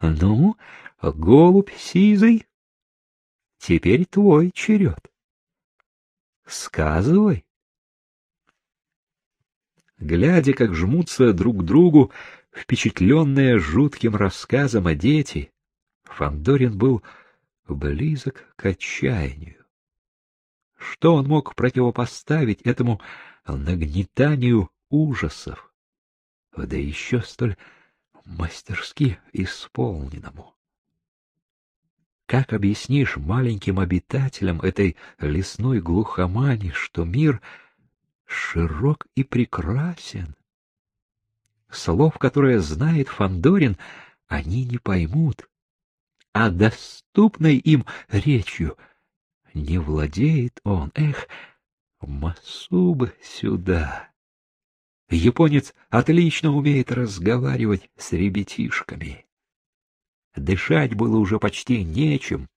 Ну, голубь сизый, теперь твой черед. Сказывай. Глядя, как жмутся друг к другу, впечатленные жутким рассказом о дети, Фандорин был близок к отчаянию. Что он мог противопоставить этому нагнетанию ужасов, да еще столь мастерски исполненному? Как объяснишь маленьким обитателям этой лесной глухомани, что мир широк и прекрасен? Слов, которые знает Фандорин, они не поймут, а доступной им речью не владеет он. Эх, Масуб сюда. Японец отлично умеет разговаривать с ребятишками. Дышать было уже почти нечем.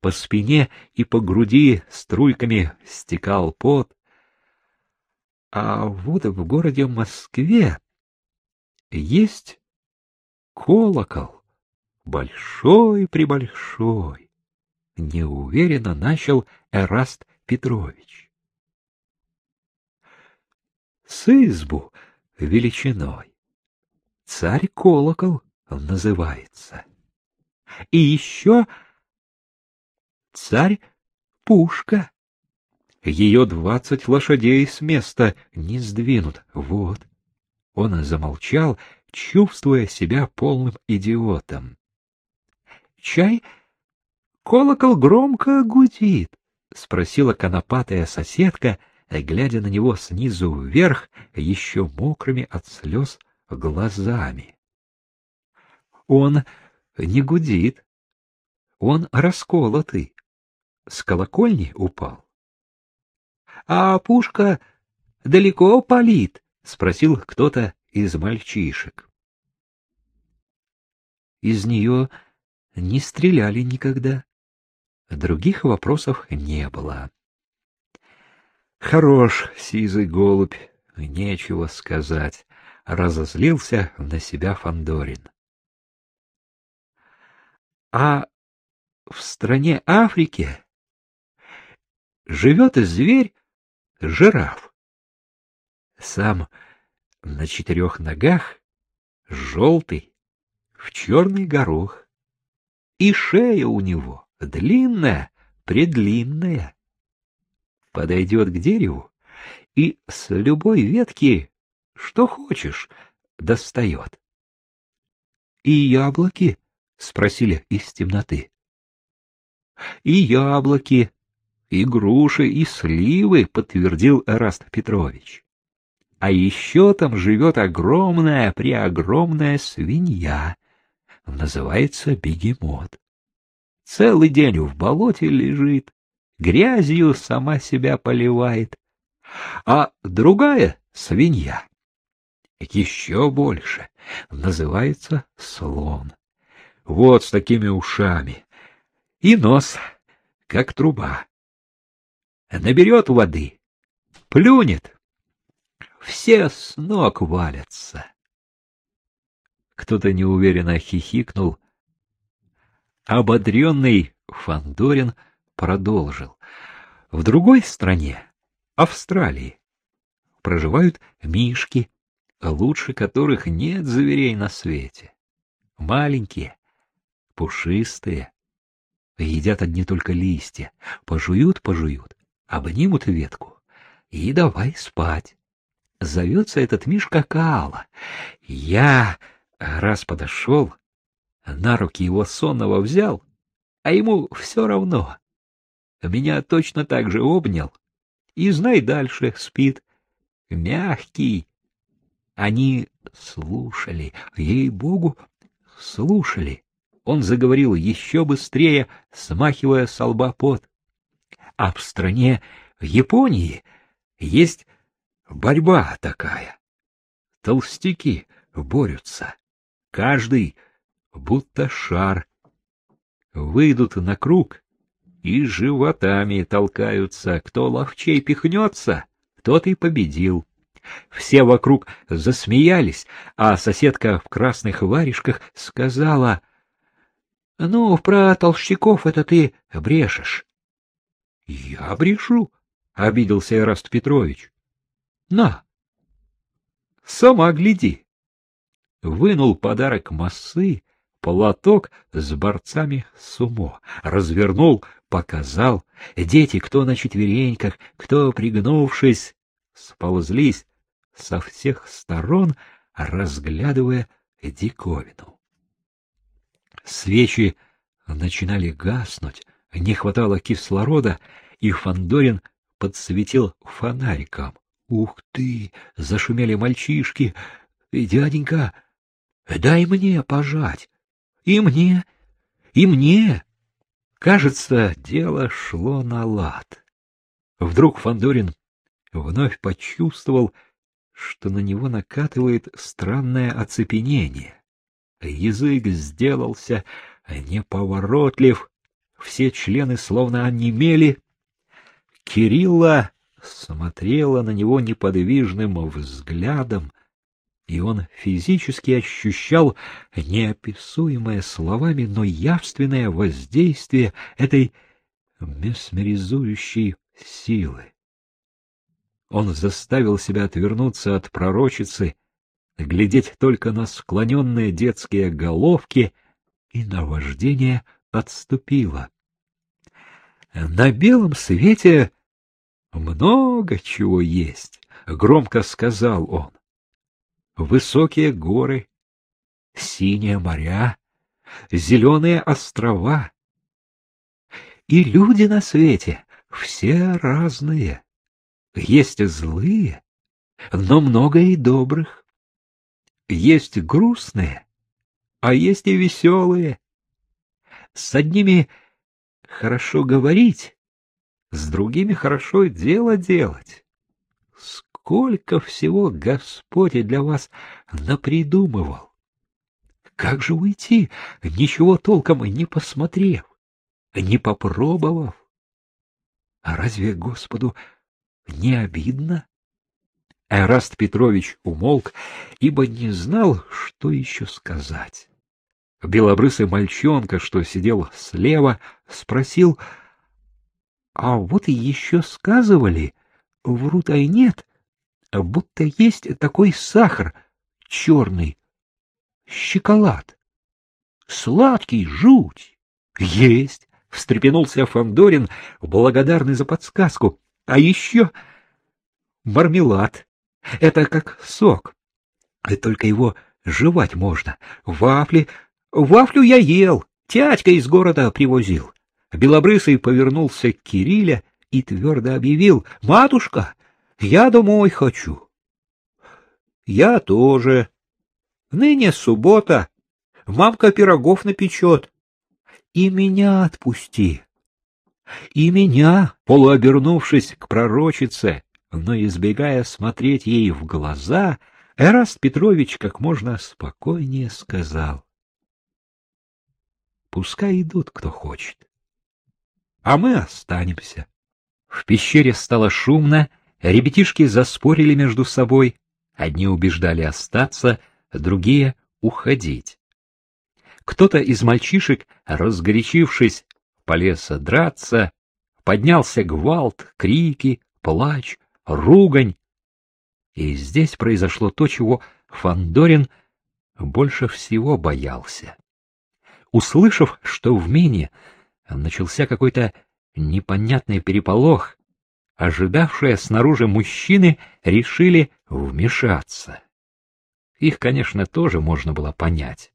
По спине и по груди струйками стекал пот. А вот в городе Москве есть колокол, большой-пребольшой. Неуверенно начал Эраст Петрович. С избу величиной. Царь-колокол называется. И еще царь-пушка. Ее двадцать лошадей с места не сдвинут. Вот. Он замолчал, чувствуя себя полным идиотом. Чай колокол громко гудит, спросила конопатая соседка, глядя на него снизу вверх, еще мокрыми от слез глазами. Он не гудит. Он расколотый. С колокольни упал. — А пушка далеко палит? — спросил кто-то из мальчишек. Из нее не стреляли никогда. Других вопросов не было. Хорош сизый голубь, нечего сказать, разозлился на себя Фандорин. А в стране Африки живет зверь жираф. Сам на четырех ногах, желтый, в черный горох. И шея у него длинная, предлинная. Подойдет к дереву и с любой ветки, что хочешь, достает. И яблоки — спросили из темноты. — И яблоки, и груши, и сливы, — подтвердил Эраст Петрович. А еще там живет огромная, преогромная свинья. Называется бегемот. Целый день в болоте лежит, грязью сама себя поливает. А другая свинья, еще больше, называется слон вот с такими ушами, и нос, как труба. Наберет воды, плюнет, все с ног валятся. Кто-то неуверенно хихикнул. Ободренный Фандорин продолжил. В другой стране, Австралии, проживают мишки, лучше которых нет зверей на свете. Маленькие, пушистые. Едят одни только листья, пожуют-пожуют, обнимут ветку и давай спать. Зовется этот Мишка Каала. Я раз подошел, на руки его сонного взял, а ему все равно. Меня точно так же обнял. И знай дальше, спит. Мягкий. Они слушали, ей-богу, слушали. Он заговорил еще быстрее, смахивая с лба пот. А в стране Японии есть борьба такая. Толстяки борются. Каждый будто шар. Выйдут на круг и животами толкаются. Кто ловчей пихнется, тот и победил. Все вокруг засмеялись, а соседка в красных варежках сказала —— Ну, про толщиков это ты брешешь. — Я брешу, — обиделся Эраст Петрович. — На, сама гляди. Вынул подарок массы, платок с борцами сумо, развернул, показал. Дети, кто на четвереньках, кто пригнувшись, сползлись со всех сторон, разглядывая диковину. Свечи начинали гаснуть, не хватало кислорода, и Фандорин подсветил фонариком. Ух ты! Зашумели мальчишки. Дяденька, дай мне пожать. И мне, и мне. Кажется, дело шло на лад. Вдруг Фандорин вновь почувствовал, что на него накатывает странное оцепенение. Язык сделался неповоротлив, все члены словно онемели. Кирилла смотрела на него неподвижным взглядом, и он физически ощущал неописуемое словами, но явственное воздействие этой месмеризующей силы. Он заставил себя отвернуться от пророчицы, глядеть только на склоненные детские головки, и наваждение отступило. На белом свете много чего есть, — громко сказал он. Высокие горы, синие моря, зеленые острова. И люди на свете все разные. Есть злые, но много и добрых. Есть грустные, а есть и веселые. С одними хорошо говорить, с другими хорошо дело делать. Сколько всего Господь для вас напридумывал! Как же уйти, ничего толком не посмотрев, не попробовав? А разве Господу не обидно? Эраст Петрович умолк, ибо не знал, что еще сказать. Белобрысый мальчонка, что сидел слева, спросил, «А вот и еще сказывали, врут, а и нет, будто есть такой сахар черный, щеколад, сладкий, жуть». «Есть!» — встрепенулся Фандорин, благодарный за подсказку. А еще мармелад. Это как сок. Только его жевать можно. Вафли... Вафлю я ел. Тятька из города привозил. Белобрысый повернулся к Кирилля и твердо объявил. — Матушка, я домой хочу. — Я тоже. Ныне суббота. Мамка пирогов напечет. И меня отпусти. И меня, полуобернувшись к пророчице, но избегая смотреть ей в глаза, Эраст Петрович как можно спокойнее сказал. Пускай идут, кто хочет. А мы останемся. В пещере стало шумно, ребятишки заспорили между собой. Одни убеждали остаться, другие — уходить. Кто-то из мальчишек, разгорячившись, полез драться, поднялся гвалт, крики, плач, ругань. И здесь произошло то, чего Фандорин больше всего боялся. Услышав, что в Мине начался какой-то непонятный переполох, ожидавшие снаружи мужчины решили вмешаться. Их, конечно, тоже можно было понять.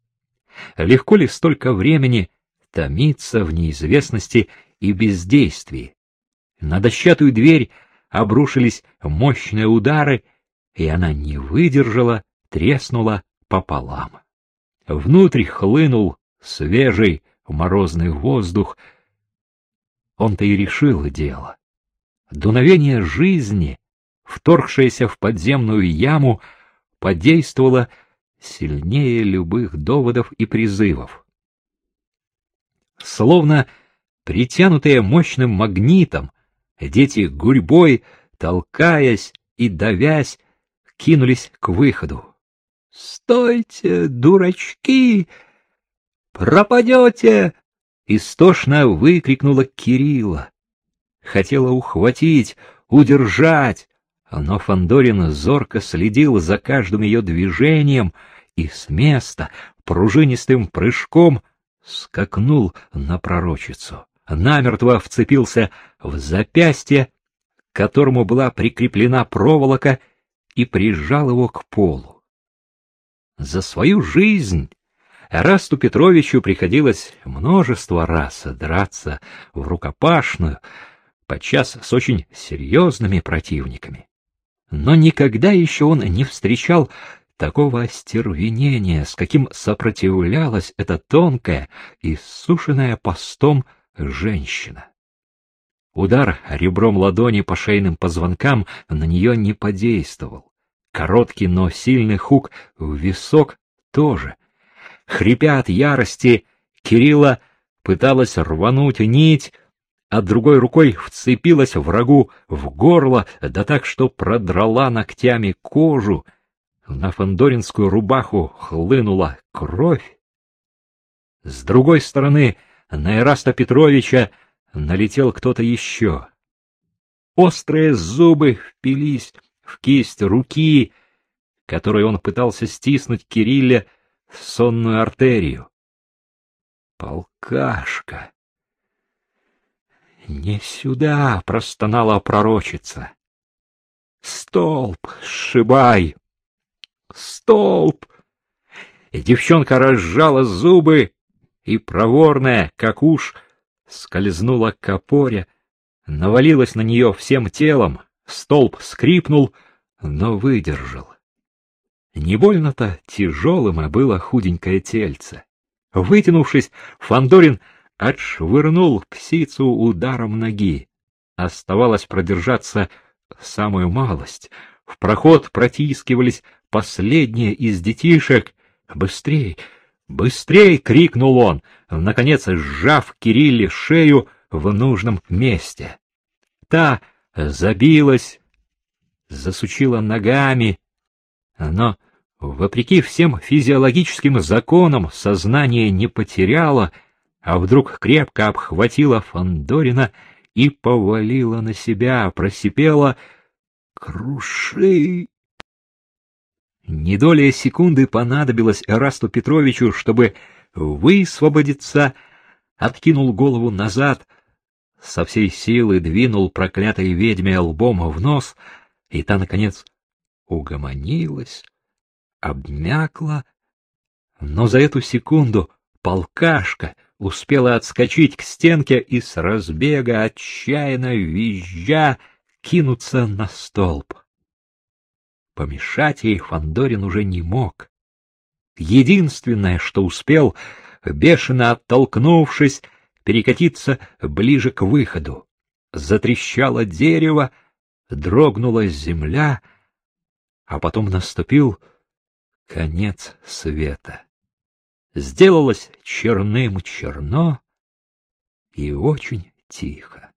Легко ли столько времени томиться в неизвестности и бездействии. На дощатую дверь обрушились мощные удары, и она не выдержала, треснула пополам. Внутрь хлынул свежий морозный воздух. Он-то и решил дело. Дуновение жизни, вторгшееся в подземную яму, подействовало сильнее любых доводов и призывов словно притянутые мощным магнитом, дети гурьбой, толкаясь и давясь, кинулись к выходу. «Стойте, дурачки!» пропадете!» — истошно выкрикнула Кирилла. Хотела ухватить, удержать, но Фандорин зорко следил за каждым ее движением и с места пружинистым прыжком скакнул на пророчицу, намертво вцепился в запястье, к которому была прикреплена проволока, и прижал его к полу. За свою жизнь Расту Петровичу приходилось множество раз драться в рукопашную, подчас с очень серьезными противниками. Но никогда еще он не встречал такого остервенения, с каким сопротивлялась эта тонкая и сушеная постом женщина. Удар ребром ладони по шейным позвонкам на нее не подействовал. Короткий, но сильный хук в висок тоже. Хрипя от ярости, Кирилла пыталась рвануть нить, а другой рукой вцепилась врагу в горло, да так, что продрала ногтями кожу. На фандоринскую рубаху хлынула кровь. С другой стороны, на Эраста Петровича налетел кто-то еще. Острые зубы впились в кисть руки, которой он пытался стиснуть Кирилле сонную артерию. Полкашка! «Не сюда!» — простонала пророчица. «Столб! Сшибай! Столб!» И девчонка разжала зубы и, проворная, как уж, скользнула к опоре, навалилась на нее всем телом, столб скрипнул, но выдержал. Не больно-то тяжелым было худенькое тельце. Вытянувшись, Фандорин отшвырнул птицу ударом ноги. Оставалось продержаться самую малость. В проход протискивались последние из детишек. «Быстрей! Быстрей!» — крикнул он, наконец сжав Кирилле шею в нужном месте. Та забилась, засучила ногами, но, вопреки всем физиологическим законам, сознание не потеряло, а вдруг крепко обхватила Фандорина и повалила на себя, просипела «Круши!». Недолее секунды понадобилось Эрасту Петровичу, чтобы высвободиться, откинул голову назад, со всей силы двинул проклятой ведьме лбом в нос, и та, наконец, угомонилась, обмякла, но за эту секунду полкашка успела отскочить к стенке и с разбега, отчаянно визжа, кинуться на столб. Помешать ей Фандорин уже не мог. Единственное, что успел, бешено оттолкнувшись, перекатиться ближе к выходу. Затрещало дерево, дрогнула земля, а потом наступил конец света. Сделалось черным черно и очень тихо.